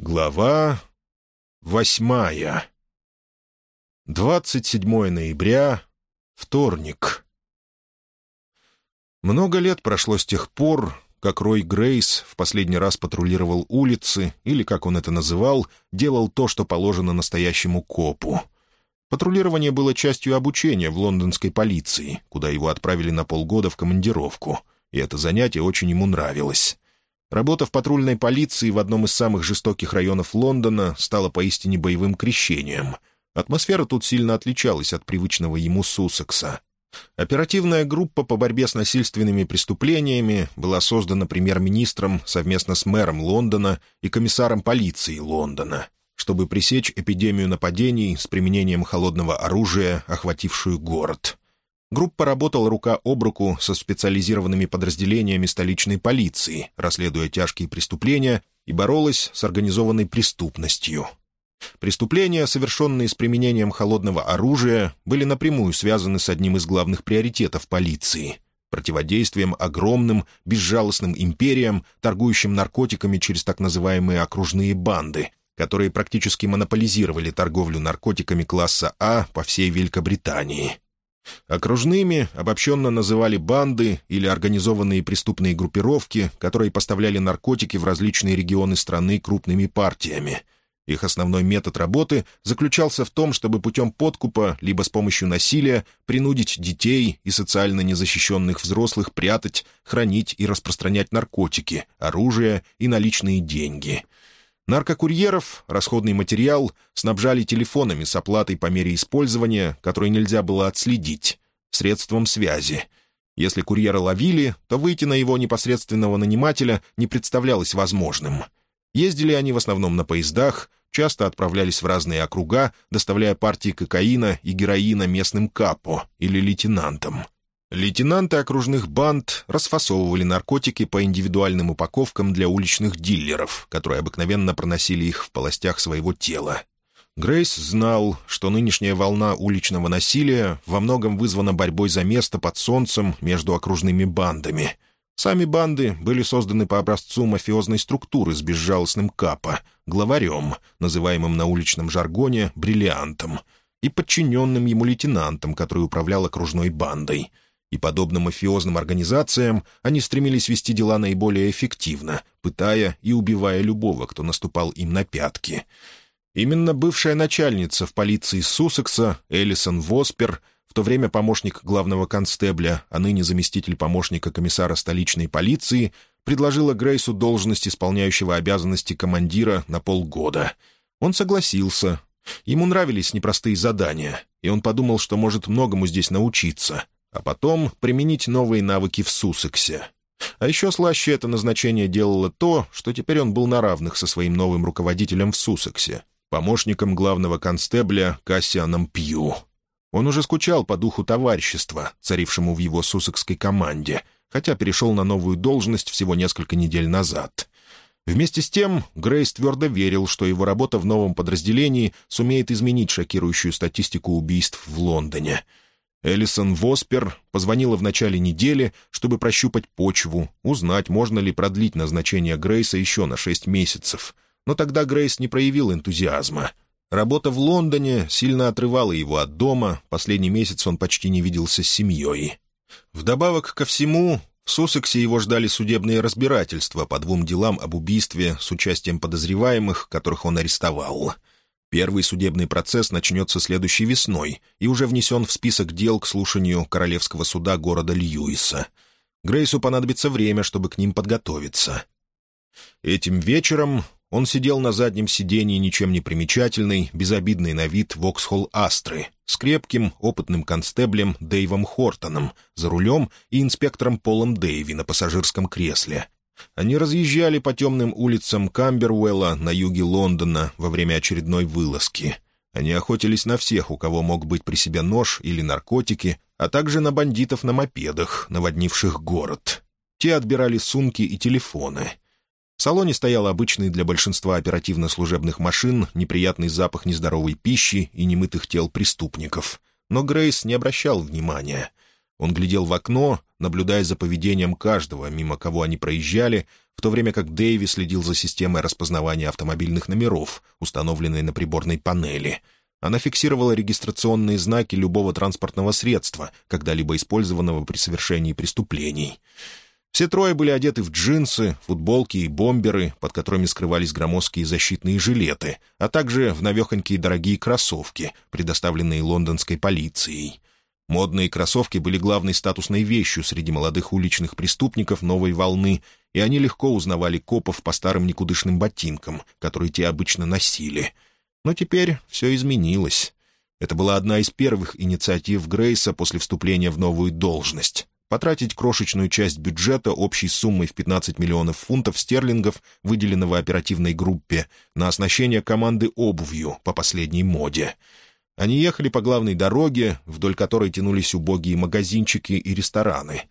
Глава восьмая 27 ноября, вторник. Много лет прошло с тех пор, как Рой Грейс в последний раз патрулировал улицы, или, как он это называл, делал то, что положено настоящему копу. Патрулирование было частью обучения в лондонской полиции, куда его отправили на полгода в командировку, и это занятие очень ему нравилось. Работа в патрульной полиции в одном из самых жестоких районов Лондона стала поистине боевым крещением. Атмосфера тут сильно отличалась от привычного ему Суссекса. Оперативная группа по борьбе с насильственными преступлениями была создана премьер-министром совместно с мэром Лондона и комиссаром полиции Лондона, чтобы пресечь эпидемию нападений с применением холодного оружия, охватившую город. Группа работала рука об руку со специализированными подразделениями столичной полиции, расследуя тяжкие преступления, и боролась с организованной преступностью. Преступления, совершенные с применением холодного оружия, были напрямую связаны с одним из главных приоритетов полиции — противодействием огромным, безжалостным империям, торгующим наркотиками через так называемые окружные банды, которые практически монополизировали торговлю наркотиками класса А по всей Великобритании. Окружными обобщенно называли банды или организованные преступные группировки, которые поставляли наркотики в различные регионы страны крупными партиями. Их основной метод работы заключался в том, чтобы путем подкупа либо с помощью насилия принудить детей и социально незащищенных взрослых прятать, хранить и распространять наркотики, оружие и наличные деньги — Наркокурьеров, расходный материал, снабжали телефонами с оплатой по мере использования, которые нельзя было отследить, средством связи. Если курьера ловили, то выйти на его непосредственного нанимателя не представлялось возможным. Ездили они в основном на поездах, часто отправлялись в разные округа, доставляя партии кокаина и героина местным капо или лейтенантам. Лейтенанты окружных банд расфасовывали наркотики по индивидуальным упаковкам для уличных диллеров, которые обыкновенно проносили их в полостях своего тела. Грейс знал, что нынешняя волна уличного насилия во многом вызвана борьбой за место под солнцем между окружными бандами. Сами банды были созданы по образцу мафиозной структуры с безжалостным капа, главарем, называемым на уличном жаргоне «бриллиантом», и подчиненным ему лейтенантом, который управлял окружной бандой — и, подобно мафиозным организациям, они стремились вести дела наиболее эффективно, пытая и убивая любого, кто наступал им на пятки. Именно бывшая начальница в полиции Суссекса, Элисон Воспер, в то время помощник главного констебля, а ныне заместитель помощника комиссара столичной полиции, предложила Грейсу должность исполняющего обязанности командира на полгода. Он согласился. Ему нравились непростые задания, и он подумал, что может многому здесь научиться — а потом применить новые навыки в Суссексе. А еще слаще это назначение делало то, что теперь он был на равных со своим новым руководителем в Суссексе, помощником главного констебля Кассианом Пью. Он уже скучал по духу товарищества, царившему в его суссекской команде, хотя перешел на новую должность всего несколько недель назад. Вместе с тем, Грейс твердо верил, что его работа в новом подразделении сумеет изменить шокирующую статистику убийств в Лондоне — Элисон Воспер позвонила в начале недели, чтобы прощупать почву, узнать, можно ли продлить назначение Грейса еще на шесть месяцев. Но тогда Грейс не проявил энтузиазма. Работа в Лондоне сильно отрывала его от дома, последний месяц он почти не виделся с семьей. Вдобавок ко всему, в Суссексе его ждали судебные разбирательства по двум делам об убийстве с участием подозреваемых, которых он арестовал — Первый судебный процесс начнется следующей весной и уже внесен в список дел к слушанию Королевского суда города Льюиса. Грейсу понадобится время, чтобы к ним подготовиться. Этим вечером он сидел на заднем сиденье ничем не примечательной, безобидный на вид Воксхолл Астры с крепким, опытным констеблем Дэйвом Хортоном за рулем и инспектором Полом Дэйви на пассажирском кресле. Они разъезжали по темным улицам Камбервелла на юге Лондона во время очередной вылазки. Они охотились на всех, у кого мог быть при себе нож или наркотики, а также на бандитов на мопедах, наводнивших город. Те отбирали сумки и телефоны. В салоне стоял обычный для большинства оперативно-служебных машин неприятный запах нездоровой пищи и немытых тел преступников. Но Грейс не обращал внимания. Он глядел в окно, наблюдая за поведением каждого, мимо кого они проезжали, в то время как Дэйви следил за системой распознавания автомобильных номеров, установленной на приборной панели. Она фиксировала регистрационные знаки любого транспортного средства, когда-либо использованного при совершении преступлений. Все трое были одеты в джинсы, футболки и бомберы, под которыми скрывались громоздкие защитные жилеты, а также в навехонькие дорогие кроссовки, предоставленные лондонской полицией. Модные кроссовки были главной статусной вещью среди молодых уличных преступников новой волны, и они легко узнавали копов по старым никудышным ботинкам, которые те обычно носили. Но теперь все изменилось. Это была одна из первых инициатив Грейса после вступления в новую должность. Потратить крошечную часть бюджета общей суммой в 15 миллионов фунтов стерлингов, выделенного оперативной группе, на оснащение команды обувью по последней моде — они ехали по главной дороге, вдоль которой тянулись убогие магазинчики и рестораны.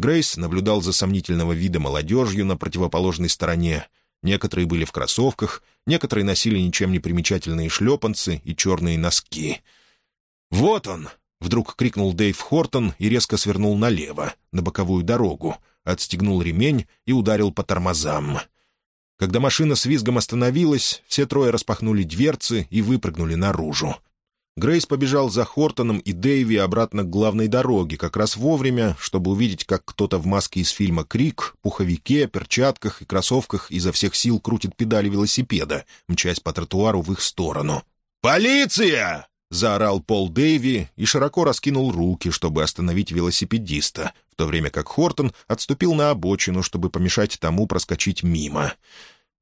Грейс наблюдал за сомнительного вида молодежью на противоположной стороне. Некоторые были в кроссовках, некоторые носили ничем не примечательные шлепанцы и черные носки. «Вот он!» — вдруг крикнул Дэйв Хортон и резко свернул налево, на боковую дорогу, отстегнул ремень и ударил по тормозам. Когда машина с визгом остановилась, все трое распахнули дверцы и выпрыгнули наружу. Грейс побежал за Хортоном и Дэйви обратно к главной дороге, как раз вовремя, чтобы увидеть, как кто-то в маске из фильма «Крик», пуховике, перчатках и кроссовках изо всех сил крутит педали велосипеда, мчась по тротуару в их сторону. «Полиция!» — заорал Пол Дэйви и широко раскинул руки, чтобы остановить велосипедиста, в то время как Хортон отступил на обочину, чтобы помешать тому проскочить мимо.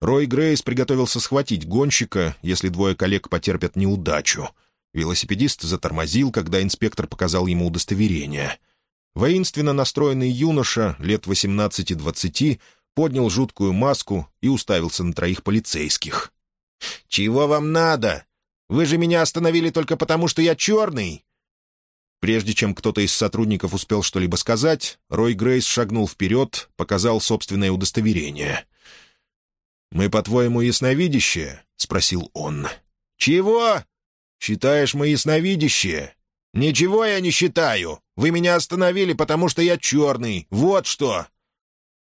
Рой Грейс приготовился схватить гонщика, если двое коллег потерпят неудачу — Велосипедист затормозил, когда инспектор показал ему удостоверение. Воинственно настроенный юноша, лет 18-20, поднял жуткую маску и уставился на троих полицейских. «Чего вам надо? Вы же меня остановили только потому, что я черный!» Прежде чем кто-то из сотрудников успел что-либо сказать, Рой Грейс шагнул вперед, показал собственное удостоверение. «Мы, по-твоему, ясновидящие?» — спросил он. «Чего?» Считаешь мы ясновидящие?» «Ничего я не считаю. Вы меня остановили, потому что я черный. Вот что!»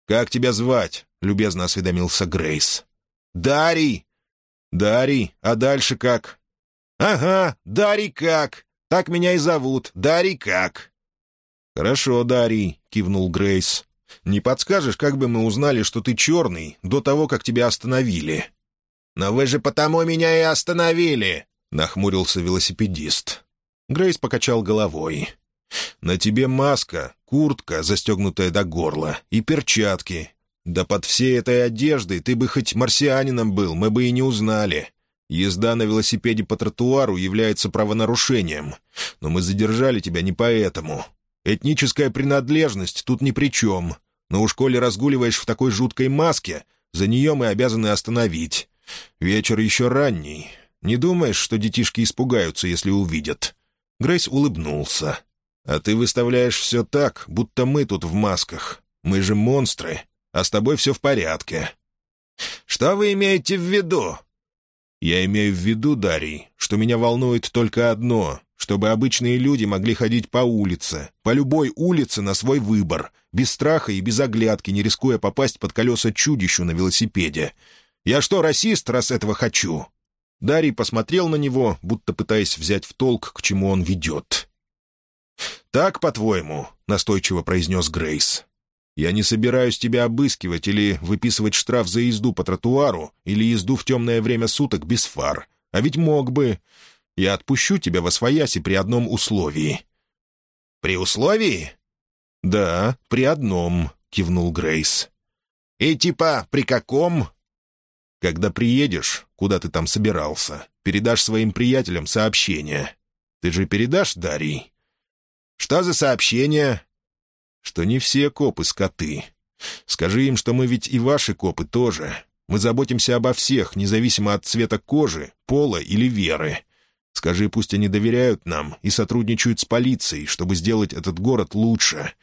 «Как тебя звать?» — любезно осведомился Грейс. «Дарий». «Дарий? А дальше как?» «Ага, Дарий как. Так меня и зовут. Дарий как». «Хорошо, Дарий», — кивнул Грейс. «Не подскажешь, как бы мы узнали, что ты черный, до того, как тебя остановили?» «Но вы же потому меня и остановили. — нахмурился велосипедист. Грейс покачал головой. «На тебе маска, куртка, застегнутая до горла, и перчатки. Да под всей этой одеждой ты бы хоть марсианином был, мы бы и не узнали. Езда на велосипеде по тротуару является правонарушением, но мы задержали тебя не поэтому. Этническая принадлежность тут ни при чем, но уж коли разгуливаешь в такой жуткой маске, за нее мы обязаны остановить. Вечер еще ранний, не думаешь, что детишки испугаются, если увидят?» Грейс улыбнулся. «А ты выставляешь все так, будто мы тут в масках. Мы же монстры, а с тобой все в порядке». «Что вы имеете в виду?» «Я имею в виду, Дарий, что меня волнует только одно — чтобы обычные люди могли ходить по улице, по любой улице на свой выбор, без страха и без оглядки, не рискуя попасть под колеса чудищу на велосипеде. Я что, расист, раз этого хочу? Дарий посмотрел на него, будто пытаясь взять в толк, к чему он ведет. «Так, по-твоему», — настойчиво произнес Грейс. «Я не собираюсь тебя обыскивать или выписывать штраф за езду по тротуару или езду в темное время суток без фар. А ведь мог бы. Я отпущу тебя во свояси при одном условии». «При условии?» «Да, при одном», — кивнул Грейс. «И типа при каком?» Когда приедешь, куда ты там собирался, передашь своим приятелям сообщение. Ты же передашь, Дарий?» «Что за сообщение?» «Что не все копы скоты. Скажи им, что мы ведь и ваши копы тоже. Мы заботимся обо всех, независимо от цвета кожи, пола или веры. Скажи, пусть они доверяют нам и сотрудничают с полицией, чтобы сделать этот город лучше.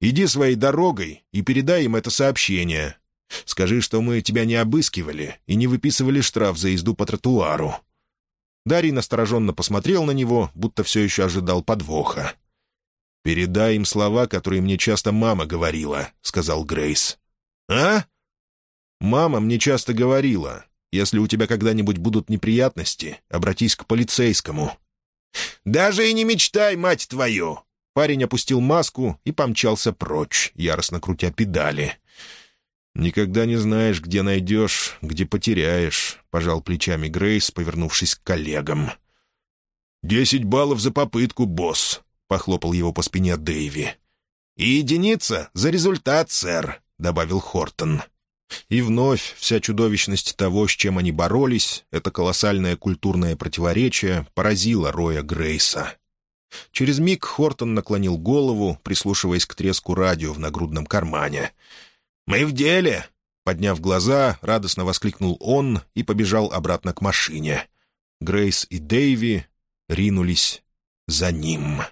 Иди своей дорогой и передай им это сообщение. Скажи, что мы тебя не обыскивали и не выписывали штраф за езду по тротуару». Дарий настороженно посмотрел на него, будто все еще ожидал подвоха. «Передай им слова, которые мне часто мама говорила», — сказал Грейс. «А?» «Мама мне часто говорила, если у тебя когда-нибудь будут неприятности, обратись к полицейскому». «Даже и не мечтай, мать твою!» Парень опустил маску и помчался прочь, яростно крутя педали. «Никогда не знаешь, где найдешь, где потеряешь», — пожал плечами Грейс, повернувшись к коллегам. «Десять баллов за попытку, босс», — похлопал его по спине Дэйви. «И единица за результат, сэр», — добавил Хортон. И вновь вся чудовищность того, с чем они боролись, это колоссальное культурное противоречие, поразило Роя Грейса. Через миг Хортон наклонил голову, прислушиваясь к треску радио в нагрудном кармане. «Мы в деле!» Подняв глаза, радостно воскликнул он и побежал обратно к машине. Грейс и Дэйви ринулись за ним.